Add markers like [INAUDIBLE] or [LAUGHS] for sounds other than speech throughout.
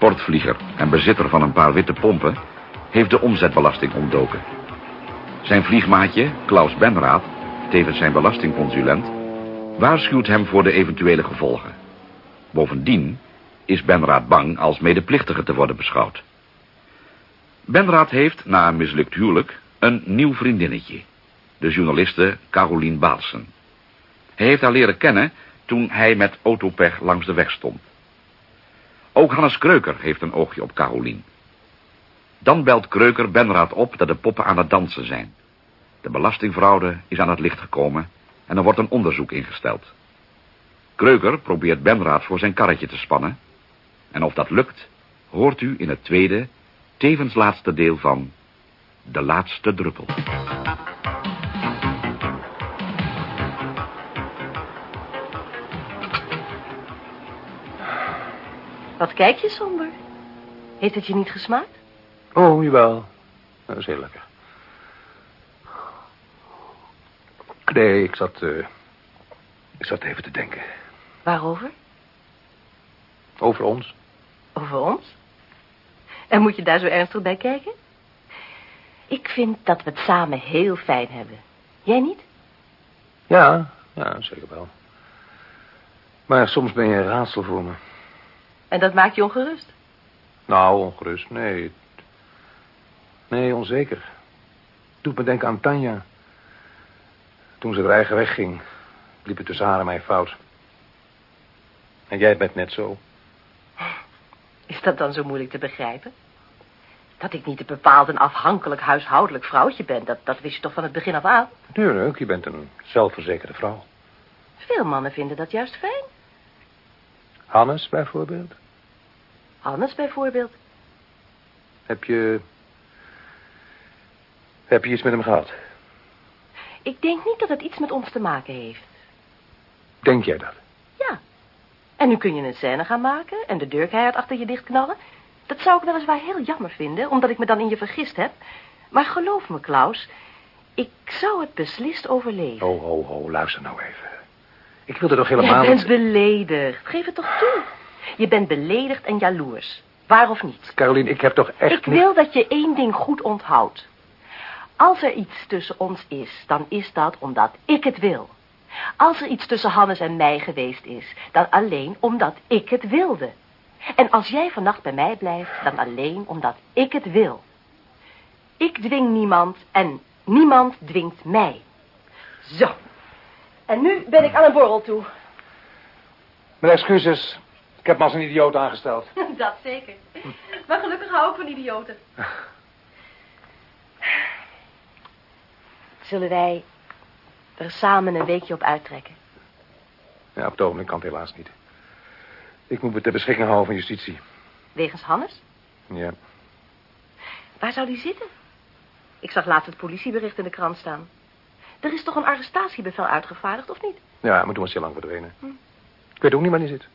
sportvlieger en bezitter van een paar witte pompen, heeft de omzetbelasting ontdoken. Zijn vliegmaatje, Klaus Benraad, tevens zijn belastingconsulent, waarschuwt hem voor de eventuele gevolgen. Bovendien is Benraad bang als medeplichtige te worden beschouwd. Benraad heeft, na een mislukt huwelijk, een nieuw vriendinnetje. De journaliste Carolien Baalsen. Hij heeft haar leren kennen toen hij met autopech langs de weg stond. Ook Hannes Kreuker heeft een oogje op Carolien. Dan belt Kreuker Benraad op dat de poppen aan het dansen zijn. De belastingfraude is aan het licht gekomen en er wordt een onderzoek ingesteld. Kreuker probeert Benraad voor zijn karretje te spannen. En of dat lukt, hoort u in het tweede, tevens laatste deel van De Laatste Druppel. Wat kijk je somber? Heeft het je niet gesmaakt? Oh, jawel. Dat is heel lekker. Nee, ik zat... eh, ik zat even te denken. Waarover? Over ons. Over ons? En moet je daar zo ernstig bij kijken? Ik vind dat we het samen heel fijn hebben. Jij niet? Ja, ja, zeker wel. Maar soms ben je een raadsel voor me. En dat maakt je ongerust? Nou, ongerust. Nee. Nee, onzeker. Doet me denken aan Tanja. Toen ze haar eigen weg ging, liep het tussen haar en mij fout. En jij bent net zo. Is dat dan zo moeilijk te begrijpen? Dat ik niet een bepaald en afhankelijk huishoudelijk vrouwtje ben, dat, dat wist je toch van het begin af aan? Natuurlijk, je bent een zelfverzekerde vrouw. Veel mannen vinden dat juist fijn. Hannes, bijvoorbeeld. Hannes bijvoorbeeld. Heb je... Heb je iets met hem gehad? Ik denk niet dat het iets met ons te maken heeft. Denk jij dat? Ja. En nu kun je een scène gaan maken en de deur keihard achter je dichtknallen. Dat zou ik weliswaar heel jammer vinden, omdat ik me dan in je vergist heb. Maar geloof me, Klaus, ik zou het beslist overleven. Oh, ho, ho, luister nou even. Ik wilde toch helemaal... Je bent beledigd. Geef het toch toe. Je bent beledigd en jaloers. Waar of niet? Carolien, ik heb toch echt Ik niet... wil dat je één ding goed onthoudt. Als er iets tussen ons is, dan is dat omdat ik het wil. Als er iets tussen Hannes en mij geweest is, dan alleen omdat ik het wilde. En als jij vannacht bij mij blijft, dan alleen omdat ik het wil. Ik dwing niemand en niemand dwingt mij. Zo. En nu ben ik aan een borrel toe. Mijn excuses. Ik heb me als een idioot aangesteld. [LAUGHS] Dat zeker. Maar gelukkig hou ik van idioten. [LAUGHS] Zullen wij er samen een weekje op uittrekken? Ja, op het ogenblik kan het helaas niet. Ik moet me ter beschikking houden van justitie. Wegens Hannes? Ja. Waar zou die zitten? Ik zag laatst het politiebericht in de krant staan. Er is toch een arrestatiebevel uitgevaardigd, of niet? Ja, maar toen was hij lang verdwenen. Ik weet ook niet waar hij zit.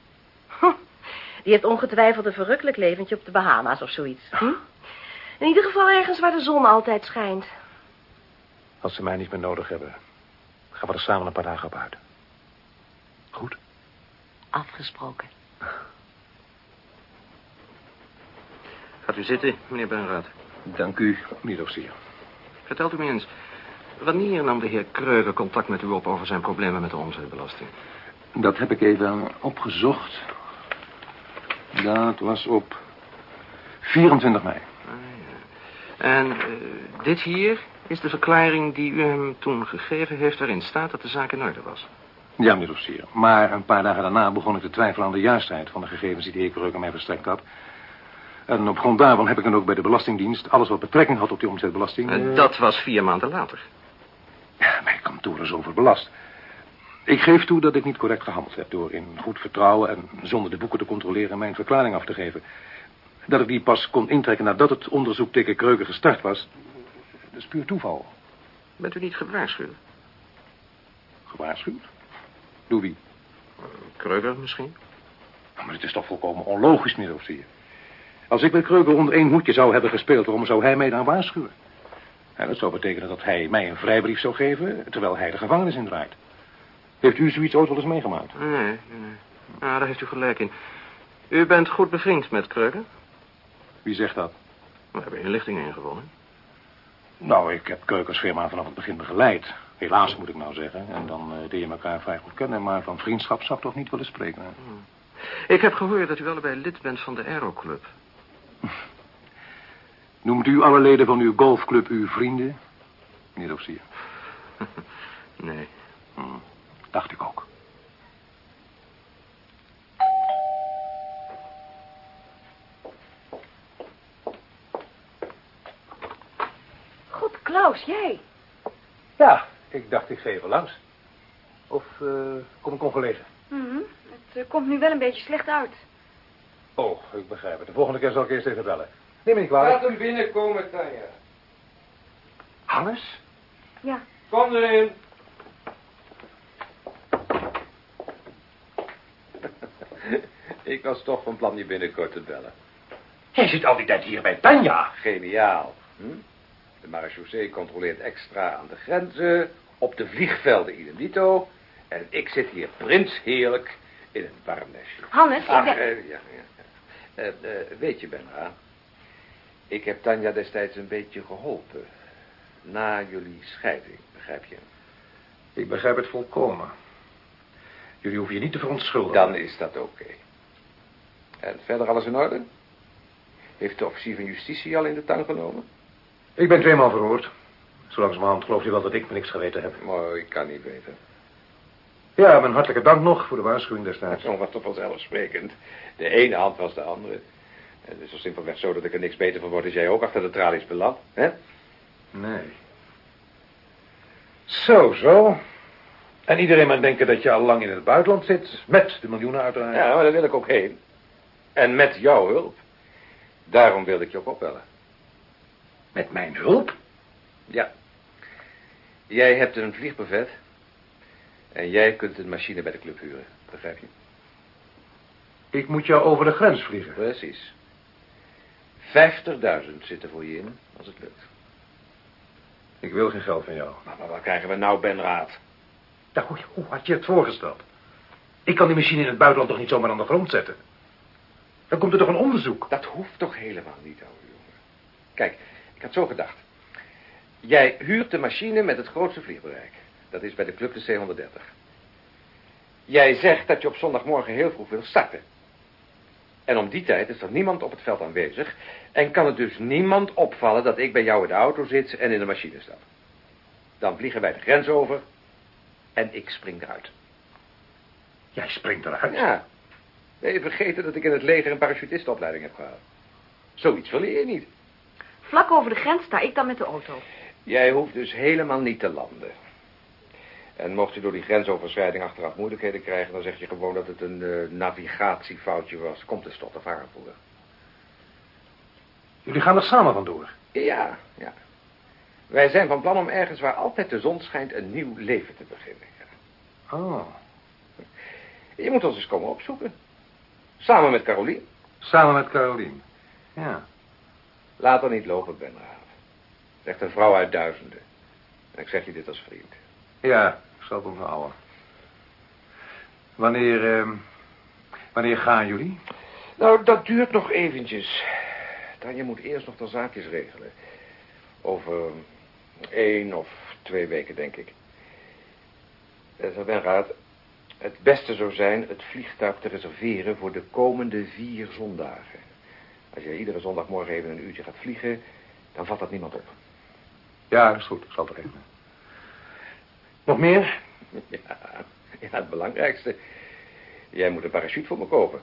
Die heeft ongetwijfeld een verrukkelijk leventje op de Bahama's of zoiets. Hm? In ieder geval ergens waar de zon altijd schijnt. Als ze mij niet meer nodig hebben, gaan we er samen een paar dagen op uit. Goed? Afgesproken. Gaat u zitten, meneer Benraad. Dank u, meneer Dossier. Vertelt u me eens. Wanneer nam de heer Kreuger contact met u op over zijn problemen met de omzetbelasting? Dat heb ik even opgezocht. Dat was op 24 mei. En eh, dit hier is de verklaring die u hem toen gegeven heeft... waarin staat dat de zaak in orde was. Ja, meneer Dossier. Maar een paar dagen daarna begon ik te twijfelen aan de juistheid van de gegevens die de heer Kreuger mij verstrekt had. En op grond daarvan heb ik dan ook bij de Belastingdienst alles wat betrekking had op die omzetbelasting. En eh, dat was vier maanden later. Ja, mijn kantoor is overbelast. Ik geef toe dat ik niet correct gehandeld heb door in goed vertrouwen en zonder de boeken te controleren mijn verklaring af te geven. Dat ik die pas kon intrekken nadat het onderzoek tegen Kreuger gestart was, dat is puur toeval. Bent u niet gewaarschuwd? Gewaarschuwd? Door wie? Kreuger misschien? Maar het is toch volkomen onlogisch, meneer Offier. Als ik met Kreuger onder één hoedje zou hebben gespeeld, waarom zou hij mij dan waarschuwen? En dat zou betekenen dat hij mij een vrijbrief zou geven, terwijl hij de gevangenis indraait. Heeft u zoiets ooit wel eens meegemaakt? Nee, nee. Ah, daar heeft u gelijk in. U bent goed bevriend met Kreuger? Wie zegt dat? We hebben inlichtingen ingewonnen. Nou, ik heb Keukers firma vanaf het begin begeleid. Helaas moet ik nou zeggen. En dan uh, deed je elkaar vrij goed kennen. Maar van vriendschap zou ik toch niet willen spreken. Hè? Ik heb gehoord dat u allebei lid bent van de Aeroclub. Noemt u alle leden van uw golfclub uw vrienden? Meneer Offizier. [LAUGHS] nee. Hm, dacht ik ook. God, Klaus, jij. Ja, ik dacht ik geef even langs. Of uh, kom ik ongelegen? Mm Het uh, komt nu wel een beetje slecht uit. Oh, ik begrijp het. De volgende keer zal ik eerst even bellen. Neem me niet kwalijk. Laat hem binnenkomen, Tanja. Hannes? Ja. Kom erin. [LAUGHS] ik was toch van plan je binnenkort te bellen. Hij zit al die tijd hier bij Tanja. Geniaal. Hm? De marechaussee controleert extra aan de grenzen, op de vliegvelden idem dito. En ik zit hier prins heerlijk in een warm nestje. Hannes, Ach, ik eh, ja, ja. Eh, eh, weet je, Benra, ik heb Tanja destijds een beetje geholpen. Na jullie scheiding, begrijp je? Ik begrijp het volkomen. Jullie hoeven je niet te verontschuldigen. Dan is dat oké. En verder alles in orde? Heeft de officier van justitie al in de tang genomen? Ik ben tweemaal verhoord. Zo langzamerhand gelooft hij wel dat ik me niks geweten heb. Mooi, ik kan niet weten. Ja, mijn hartelijke dank nog voor de waarschuwing destijds. Oh, wat toch vanzelfsprekend. De ene hand was de andere. Het is zo simpelweg zo dat ik er niks beter van word als jij ook achter de tralies belandt, hè? Nee. Zo, zo. En iedereen maar denken dat je al lang in het buitenland zit. Met de miljoenen uiteraard. Ja, maar daar wil ik ook heen. En met jouw hulp. Daarom wilde ik je ook opbellen. Met mijn hulp? Ja. Jij hebt een vliegbevet. En jij kunt een machine bij de club huren. Begrijp je? Ik moet jou over de grens vliegen. Precies. 50.000 zitten voor je in, als het lukt. Ik wil geen geld van jou. Maar, maar wat krijgen we nou, Ben Raad? Ja, hoe, hoe had je het voorgesteld? Ik kan die machine in het buitenland toch niet zomaar aan de grond zetten? Dan komt er toch een onderzoek? Dat hoeft toch helemaal niet, ouwe jongen. Kijk, ik had zo gedacht. Jij huurt de machine met het grootste vliegbereik. Dat is bij de club de C-130. Jij zegt dat je op zondagmorgen heel vroeg wil starten. En om die tijd is er niemand op het veld aanwezig... en kan het dus niemand opvallen dat ik bij jou in de auto zit en in de machine stap. Dan vliegen wij de grens over en ik spring eruit. Jij springt eruit? Ja. Ben je vergeten dat ik in het leger een parachutistenopleiding heb gehad? Zoiets verleer je niet. Vlak over de grens sta ik dan met de auto. Jij hoeft dus helemaal niet te landen. En mocht je door die grensoverschrijding achteraf moeilijkheden krijgen... dan zeg je gewoon dat het een uh, navigatiefoutje was. Komt dus tot of aanvoeren. Jullie gaan er samen vandoor? Ja, ja. Wij zijn van plan om ergens waar altijd de zon schijnt... een nieuw leven te beginnen. Oh. Je moet ons eens komen opzoeken. Samen met Carolien. Samen met Carolien. Ja. Laat er niet lopen, Ben Raaf. Zegt een vrouw uit duizenden. En ik zeg je dit als vriend. Ja, ik zal het onthouden. Wanneer, eh, wanneer gaan jullie? Nou, dat duurt nog eventjes. Dan je moet eerst nog de zaakjes regelen. Over één of twee weken, denk ik. Uh, Benraad, het beste zou zijn het vliegtuig te reserveren voor de komende vier zondagen. Als je iedere zondagmorgen even een uurtje gaat vliegen, dan valt dat niemand op. Ja, dat is goed. Ik zal het regelen. Nog meer? [LAUGHS] Ja, ja, het belangrijkste. Jij moet een parachute voor me kopen.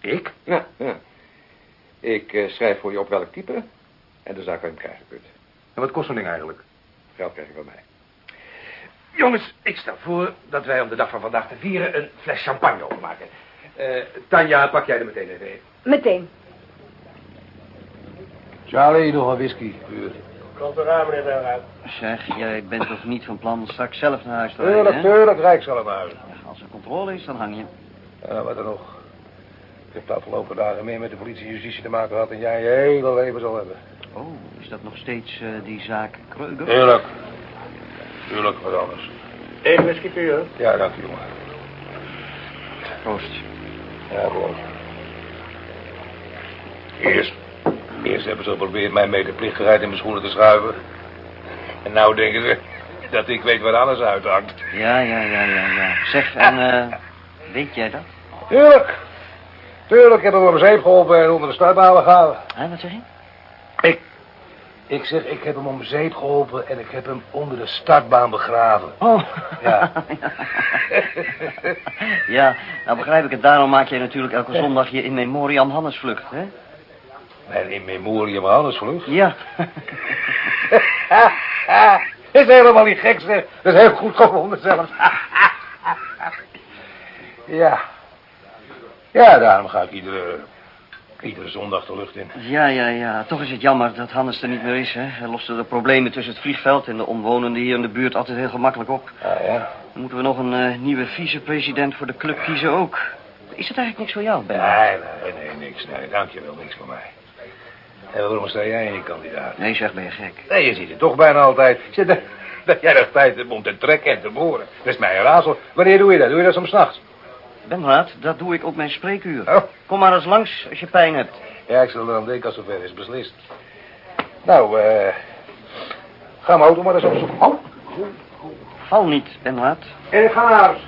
Ik? Ja, ja. Ik uh, schrijf voor je op welk type en de zaak waar je hem krijgen kunt. En wat kost zo'n ding eigenlijk? Geld krijg je van mij. Jongens, ik stel voor dat wij om de dag van vandaag te vieren een fles champagne openmaken. Uh, Tanja, pak jij er meteen even in. Meteen. Charlie, nog een whisky. Uur. Komt eraan, meneer Benraad. Zeg, jij bent toch niet van plan straks zelf naar huis te rijden, Tuurlijk, tuurlijk, rijk zal hem uit. Als er controle is, dan hang je. Ja, wat er nog. Ik heb de afgelopen dagen meer met de politie en justitie te maken gehad dan jij je hele leven zal hebben. Oh, is dat nog steeds eh, die zaak Kreuger? Tuurlijk. Tuurlijk, wat anders. Eén whisky uur. Ja, dank u, jongen. Proost. Ja, gewoon. Eerst, eerst hebben ze geprobeerd mij medeplichtigheid in mijn schoenen te schuiven. En nou denken ze dat ik weet waar alles uithangt. Ja, ja, ja, ja, ja. Zeg, en eh, weet jij dat? Tuurlijk. Tuurlijk hebben we hem zeep geholpen en onder de startbouwen gehouden. Hè, wat zeg je? Ik, ik zeg, ik heb hem om zeep geholpen en ik heb hem onder de startbaan begraven. Oh. Ja. [LAUGHS] [LAUGHS] ja, nou begrijp ik het. Daarom maak jij natuurlijk elke zondag je in memoriam Hannesvlucht, hè? Mijn in memoriam Hannesvlucht. Ja. [LAUGHS] is helemaal niet gek, zeg. Dat is heel goed gevonden zelfs. [LAUGHS] ja. Ja, daarom ga ik iedere, iedere zondag de lucht in. Ja, ja, ja. Toch is het jammer dat Hannes er niet meer is, hè? Hij loste de problemen tussen het vliegveld en de omwonenden hier in de buurt altijd heel gemakkelijk op. Ah, ja. Dan moeten we nog een eh, nieuwe vicepresident voor de club kiezen ook. Is het eigenlijk niks voor jou, Ben? Nee, nee, nee, niks. Nee, dankjewel, niks voor mij. En waarom sta jij een kandidaat? Nee, zeg, ben je gek. Nee, je ziet het toch bijna altijd. Zit er, [LAUGHS] dat jij nog tijd hebt om te trekken en te boren. Dat is mij een raadsel. Wanneer doe je dat? Doe je dat soms nachts? Benraad, dat doe ik op mijn spreekuur. Oh. Kom maar eens langs als je pijn hebt. Ja, ik zal er aan denken als het zover is beslist. Nou, eh... ga mijn auto maar eens opzoeken. Oh, Val niet, Benraad. en ik ga naar huis.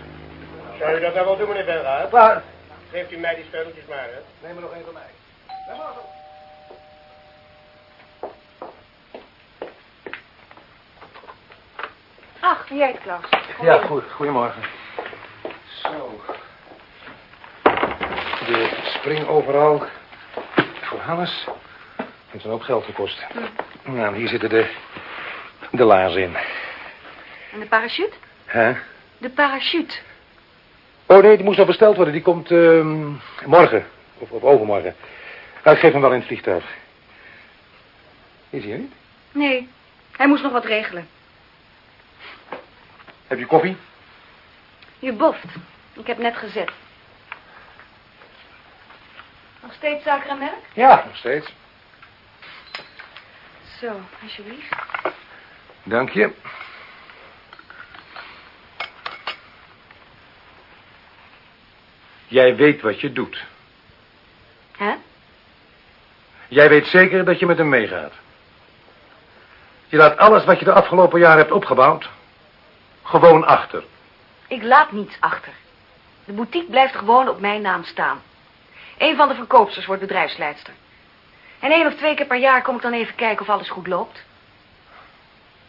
Zou u dat nou wel doen, meneer Benraad? Klaar. Geeft u mij die spelletjes maar, hè? Neem er nog één van mij. Neem maar op. Ach, jij Klaus. Kom Ja, goed. Goedemorgen. Zo. De spring overal voor Hannes. Heeft een hoop geld gekost. Nou, hier zitten de, de laarzen in. En de parachute? Hè? De parachute. Oh nee, die moest nog besteld worden. Die komt ehm, morgen. Of, of overmorgen. Nou, ik geef hem wel in het vliegtuig. Is hij er niet? Nee, hij moest nog wat regelen. Heb je koffie? Je boft. Ik heb net gezet. Nog steeds suiker en melk? Ja, nog steeds. Zo, alsjeblieft. Dank je. Jij weet wat je doet. Hè? Jij weet zeker dat je met hem meegaat. Je laat alles wat je de afgelopen jaren hebt opgebouwd... gewoon achter. Ik laat niets achter. De boutique blijft gewoon op mijn naam staan. Een van de verkoopsters wordt bedrijfsleidster. En één of twee keer per jaar kom ik dan even kijken of alles goed loopt.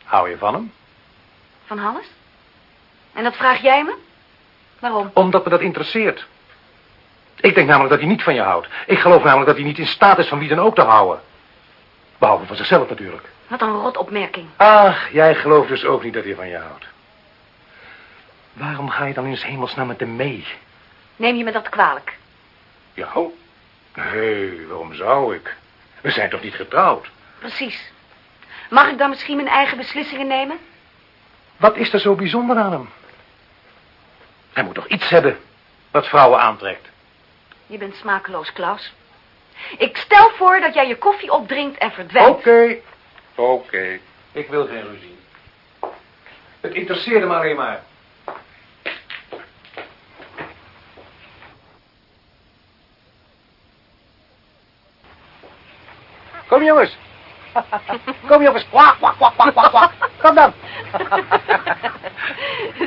Hou je van hem? Van Hannes? En dat vraag jij me? Waarom? Omdat me dat interesseert. Ik denk namelijk dat hij niet van je houdt. Ik geloof namelijk dat hij niet in staat is van wie dan ook te houden. Behalve van zichzelf natuurlijk. Wat een rot opmerking. Ach, jij gelooft dus ook niet dat hij van je houdt. Waarom ga je dan in 's hemelsnaam met hem mee? Neem je me dat kwalijk? Jou? Nee, waarom zou ik? We zijn toch niet getrouwd? Precies. Mag ik dan misschien mijn eigen beslissingen nemen? Wat is er zo bijzonder aan hem? Hij moet toch iets hebben wat vrouwen aantrekt? Je bent smakeloos, Klaus. Ik stel voor dat jij je koffie opdrinkt en verdwijnt. Oké. Oké. Ik wil geen ruzie. Het interesseerde me alleen maar. Kom jongens. Kom jongens. Kwak, kwak, kwak, kwak, kwak, kwak. Kom dan.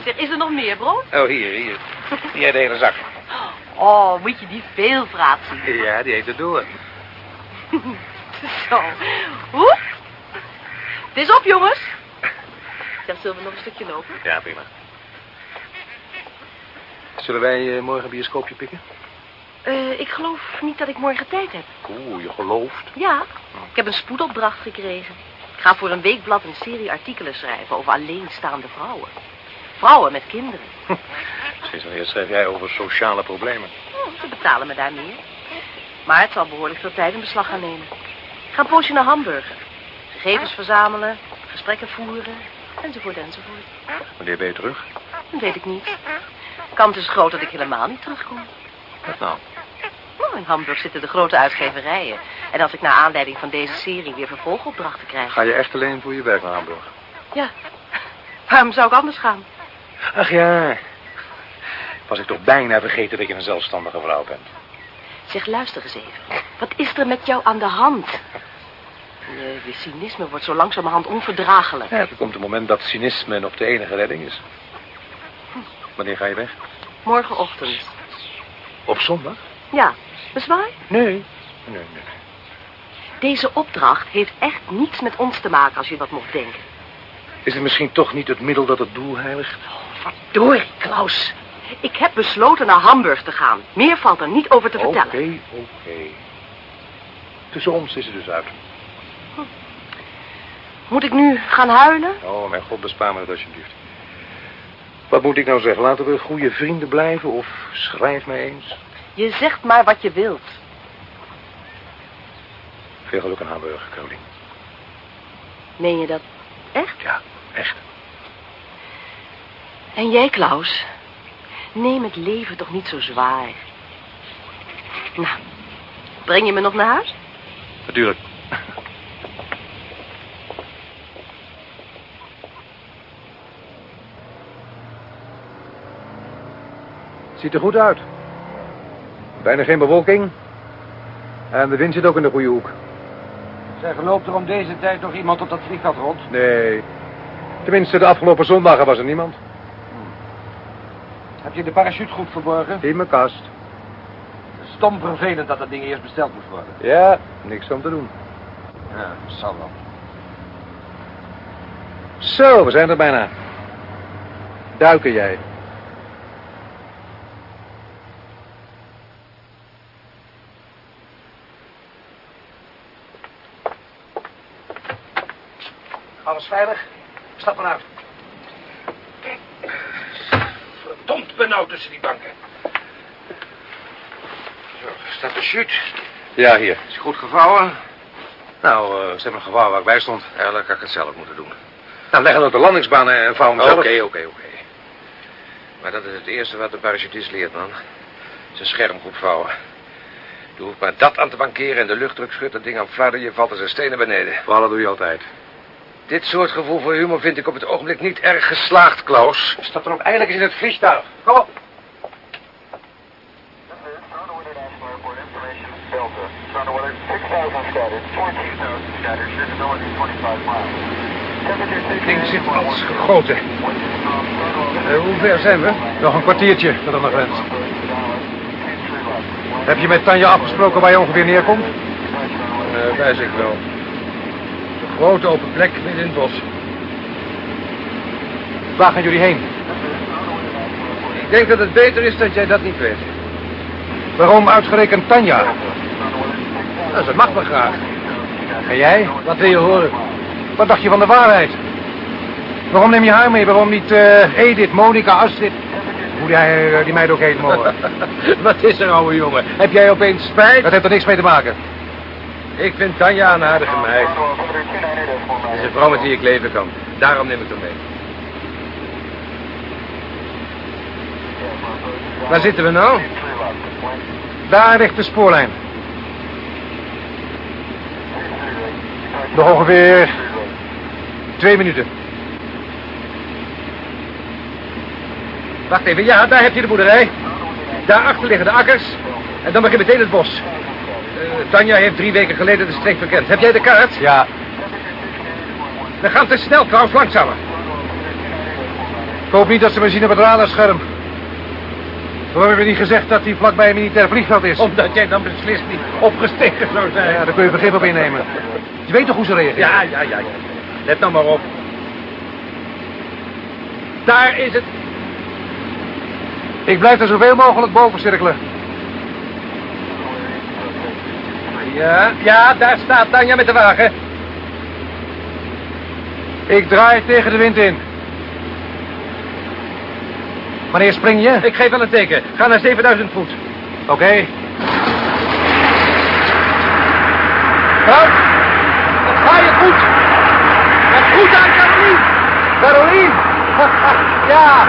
zeg, is er nog meer brood? Oh, hier, hier. Hier de hele zak. Oh, moet je die veelvraat zien. Ja, die heeft het door. Zo. Hoe? Het is op, jongens. Ja, zullen we nog een stukje lopen? Ja, prima. Zullen wij eh, morgen een bioscoopje pikken? Eh, ik geloof niet dat ik morgen tijd heb. Oeh, je gelooft. Ja, ik heb een spoedopdracht gekregen. Ik ga voor een weekblad een serie artikelen schrijven over alleenstaande vrouwen. Vrouwen met kinderen. [LAUGHS] Sinds wanneer schrijf jij over sociale problemen? Oh, ze betalen me daar meer. Maar het zal behoorlijk veel tijd in beslag gaan nemen. Ik ga een poosje naar Hamburg. Gegevens verzamelen, gesprekken voeren, enzovoort, enzovoort. Wanneer ben je terug? Dat weet ik niet. De kans is groot dat ik helemaal niet terugkom. Wat nou? In Hamburg zitten de grote uitgeverijen. En als ik naar aanleiding van deze serie weer vervolgopdrachten krijg... Ga je echt alleen voor je werk naar Hamburg? Ja, waarom zou ik anders gaan? Ach ja. Was ik toch bijna vergeten dat je een zelfstandige vrouw bent. Zeg, luister eens even. Wat is er met jou aan de hand? Je cynisme wordt zo langzamerhand onverdraaglijk. Ja, er komt een moment dat cynisme nog de enige redding is. Wanneer ga je weg? Morgenochtend. Op zondag? Ja, bezwaar? Nee. Nee, nee. Deze opdracht heeft echt niets met ons te maken, als je dat mocht denken. Is het misschien toch niet het middel dat het doel heiligt? Verdorie, Klaus. Ik heb besloten naar Hamburg te gaan. Meer valt er niet over te Oké, vertellen. oké. Tussen ons is het dus uit. Moet ik nu gaan huilen? Oh, mijn god, bespaar me dat alsjeblieft. Wat moet ik nou zeggen? Laten we goede vrienden blijven of schrijf mij eens. Je zegt maar wat je wilt. Veel geluk in Hamburg, Caroline. Meen je dat echt? Ja, echt. En jij, Klaus? Neem het leven toch niet zo zwaar. Nou, breng je me nog naar huis? Natuurlijk. Ziet er goed uit. Bijna geen bewolking. En de wind zit ook in de goede hoek. Zeg, loopt er om deze tijd nog iemand op dat vliegveld rond? Nee. Tenminste, de afgelopen zondagen was er niemand. Heb je de parachute goed verborgen? In mijn kast. Stom vervelend dat dat ding eerst besteld moest worden. Ja, niks om te doen. Ja, zal wel. Zo, we zijn er bijna. Duiken jij. Alles veilig? Stap maar uit. Verdomd benauwd tussen die banken. Zo, staat de chute. Ja, hier. Is goed gevouwen? Nou, eh, ze hebben een geval waar ik bij stond. Eigenlijk had ik het zelf moeten doen. Nou, leg hem op de landingsbaan en vouw hem Oké, zelf. oké, oké. Maar dat is het eerste wat de parachutist leert, man. Zijn scherm goed vouwen. Je hoeft maar dat aan te bankeren en de luchtdruk schudt dat ding aan flarden. Je valt als een steen naar beneden. Vallen doe je altijd. Dit soort gevoel voor humor vind ik op het ogenblik niet erg geslaagd, Klaus. Stap dan ook eindelijk eens in het vliegtuig. Kom op. Het ding zit als gegoten. Eh, hoe ver zijn we? Nog een kwartiertje tot aan de grens. Heb je met Tanja afgesproken waar je ongeveer neerkomt? Uh, wijs ik wel. Grote open plek midden in het bos. Waar gaan jullie heen? Ik denk dat het beter is dat jij dat niet weet. Waarom uitgerekend Tanja? Nou, ze mag me graag. En jij? Wat wil je horen? Wat dacht je van de waarheid? Waarom neem je haar mee? Waarom niet eh, Edith, Monica, Astrid? Hoe die, eh, die meid ook heet mogen. [LAUGHS] Wat is er, ouwe jongen? Heb jij opeens spijt? Dat heeft er niks mee te maken. Ik vind Tanja een aardige meid. Het is een vrouw met wie ik leven kan. Daarom neem ik haar mee. Waar zitten we nou? Daar ligt de spoorlijn. Nog ongeveer twee minuten. Wacht even, ja, daar heb je de boerderij. Daarachter liggen de akkers. En dan begint meteen het bos. Eh, Tanja heeft drie weken geleden de streek verkend. Heb jij de kaart? Ja, We gaan te snel, Klaus, langzamer. ik hoop niet dat ze me zien op het radarscherm. Waarom hebben we niet gezegd dat hij vlakbij een militair vliegveld is? Omdat jij dan beslist niet opgestegen zou zijn. Ja, daar kun je begrip op innemen. Je weet toch hoe ze reageren? Ja, ja, ja, ja. Let nou maar op. Daar is het. Ik blijf er zoveel mogelijk boven cirkelen. Ja, ja, daar staat Tanja met de wagen. Ik draai tegen de wind in. Wanneer spring je? Ik geef wel een teken. Ga naar 7000 voet. Oké. Wat? Dat ga je goed. Wat goed aan, Caroline. Caroline! [LAUGHS] ja!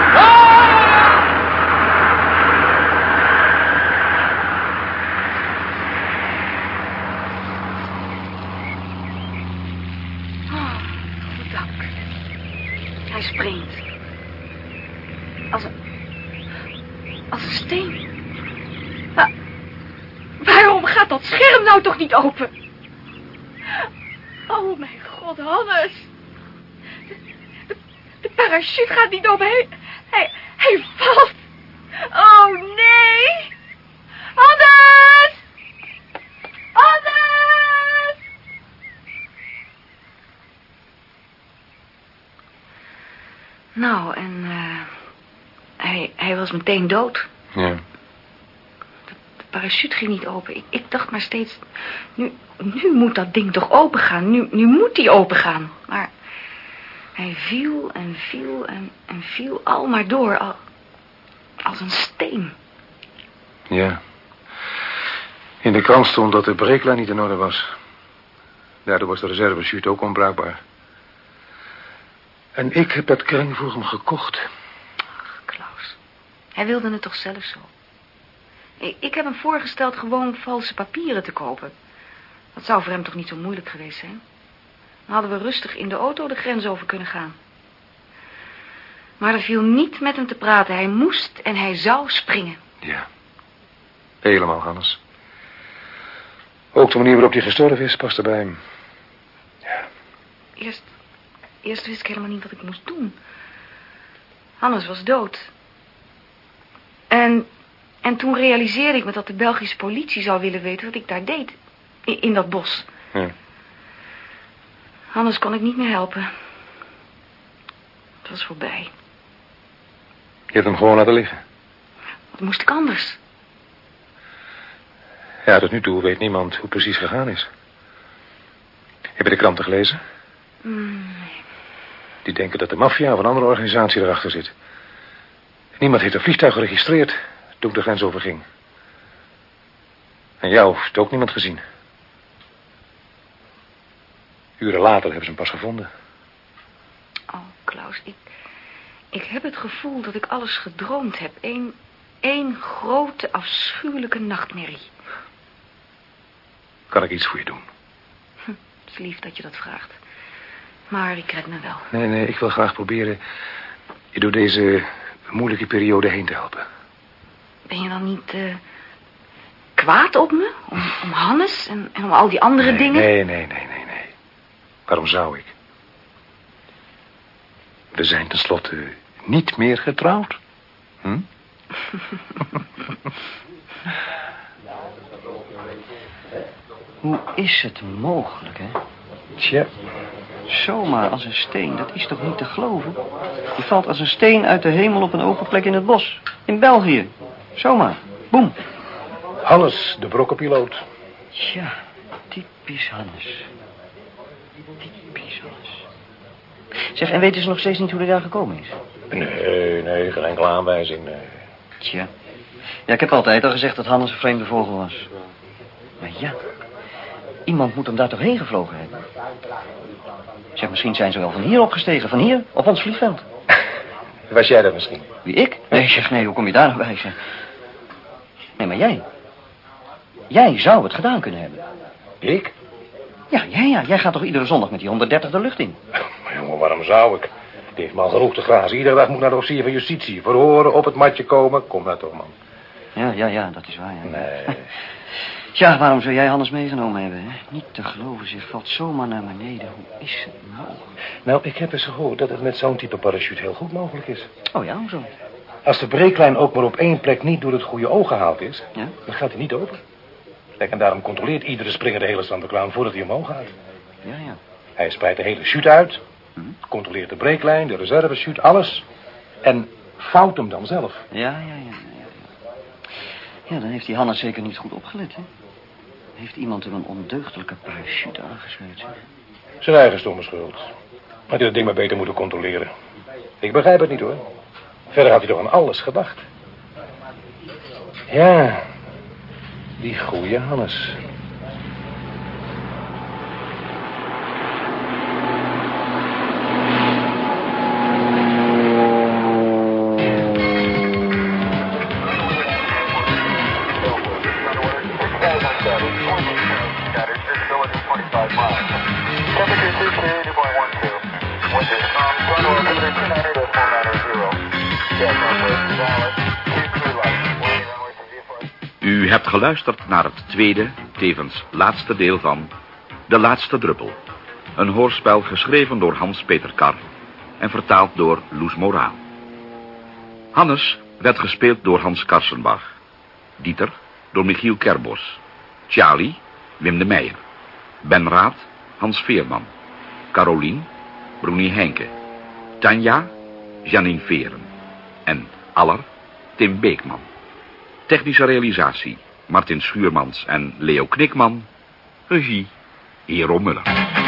Dank. Hij springt. Als een... Als een steen. Wa- dat scherm nou toch niet open. Oh, mijn god, Hannes. De, de, de parachute gaat niet open. Hij, hij, hij valt. Oh, nee. Hannes! Hannes! Nou, en eh, hij, hij was meteen dood. Ja. De parachute ging niet open. Ik, ik dacht maar steeds, nu, nu moet dat ding toch open gaan. Nu, nu moet die open gaan. Maar hij viel en viel en, en viel al maar door, al, als een steen. Ja. In de krant stond dat de breeklijn niet in orde was. Daardoor was de reservechute ook onbruikbaar. En ik heb dat kring voor hem gekocht. Hij wilde het toch zelf zo. Ik, heb hem voorgesteld gewoon valse papieren te kopen. Dat zou voor hem toch niet zo moeilijk geweest zijn? Dan hadden we rustig in de auto de grens over kunnen gaan. Maar er viel niet met hem te praten. Hij moest en hij zou springen. Ja. Helemaal, Hannes. Ook de manier waarop hij gestorven is, past bij hem. Eerst, eerst wist ik helemaal niet wat ik moest doen. Hannes was dood. En, en toen realiseerde ik me dat de Belgische politie zou willen weten wat ik daar deed. In, in dat bos. Ja. Hannes kon ik niet meer helpen. Het was voorbij. Je hebt hem gewoon laten liggen. Wat moest ik anders? Ja, tot nu toe weet niemand hoe precies gegaan is. Heb je de kranten gelezen? Mm, Die denken dat de maffia of een andere organisatie erachter zit. Niemand heeft een vliegtuig geregistreerd toen ik de grens overging. En jou heeft ook niemand gezien. Uren later hebben ze hem pas gevonden. Oh, Klaus, ik, ik heb het gevoel dat ik alles gedroomd heb. Eén één grote, afschuwelijke nachtmerrie. Kan ik iets voor je doen? Het is lief dat je dat vraagt. Maar ik red me wel. Nee, nee, ik wil graag proberen je door deze moeilijke periode heen te helpen. Ben je dan niet eh, kwaad op me? Om, om Hannes en, en om al die andere nee, dingen? Nee, nee, nee, nee, nee. Waarom zou ik? We zijn tenslotte niet meer getrouwd. Hm? [LAUGHS] Hoe is het mogelijk, hè? Tja, Zomaar als een steen, dat is toch niet te geloven? Je valt als een steen uit de hemel op een open plek in het bos. In België. Zomaar. Boem. Hannes, de brokkenpiloot. Tja, typisch Hannes. Typisch Hannes. Zeg, en weten ze nog steeds niet hoe hij daar gekomen is? Nee, nee, geen enkele aanwijzing. Nee. Tja. Ja, ik heb altijd al gezegd dat Hannes een vreemde vogel was. Maar ja, iemand moet hem daar toch heen gevlogen hebben. Zeg, misschien zijn ze wel van hier opgestegen. Van hier, op ons vliegveld. [LAUGHS] Was jij dat misschien? Wie, ik? Nee, zeg, nee, hoe kom je daar nou bij, zeg? Nee, maar jij. Jij zou het gedaan kunnen hebben. Ik? Ja, ja, ja. Jij gaat toch iedere zondag met die 130 de lucht in? [LAUGHS] Maar jongen, waarom zou ik? Die heeft me al genoeg te grazen. Iedere dag moet naar de officier van justitie. Verhoren, op het matje komen. Kom nou toch, man. Ja, ja, ja, dat is waar, ja. Nee. [LAUGHS] Tja, waarom zou jij Hannes meegenomen hebben, hè? Niet te geloven, zich valt zomaar naar beneden. Hoe is het mogelijk? Nou, ik heb eens gehoord dat het met zo'n type parachute heel goed mogelijk is. Oh ja, hoezo? Als de breeklijn ook maar op één plek niet door het goede oog gehaald is... Ja? dan gaat hij niet open. Kijk, en daarom controleert iedere springer de hele standaardkraan voordat hij omhoog gaat. Ja, ja. Hij spreidt de hele chute uit, Hm? controleert de breeklijn, de reservechute, alles. En fout hem dan zelf. Ja, ja, ja, ja, ja. Ja, dan heeft die Hannes zeker niet goed opgelet, hè? Heeft iemand hem een ondeugdelijke parachute aangesmeerd, zeg? Zijn eigen stomme schuld. Had hij dat ding maar beter moeten controleren. Ik begrijp het niet, hoor. Verder had hij toch aan alles gedacht. Ja, die goeie Hannes. U hebt geluisterd naar het tweede tevens laatste deel van De Laatste Druppel. Een hoorspel geschreven door Hans-Peter Kar en vertaald door Loes Moraal. Hannes werd gespeeld door Hans Karsenbach. Dieter door Michiel Kerbos. Charlie, Wim de Meijer. Ben Raad, Hans Veerman. Carolien, Broenie Henke. Tanja, Janine Veren. En Aller, Tim Beekman. Technische realisatie, Martin Schuurmans en Leo Knikman. Regie, Hero Muller.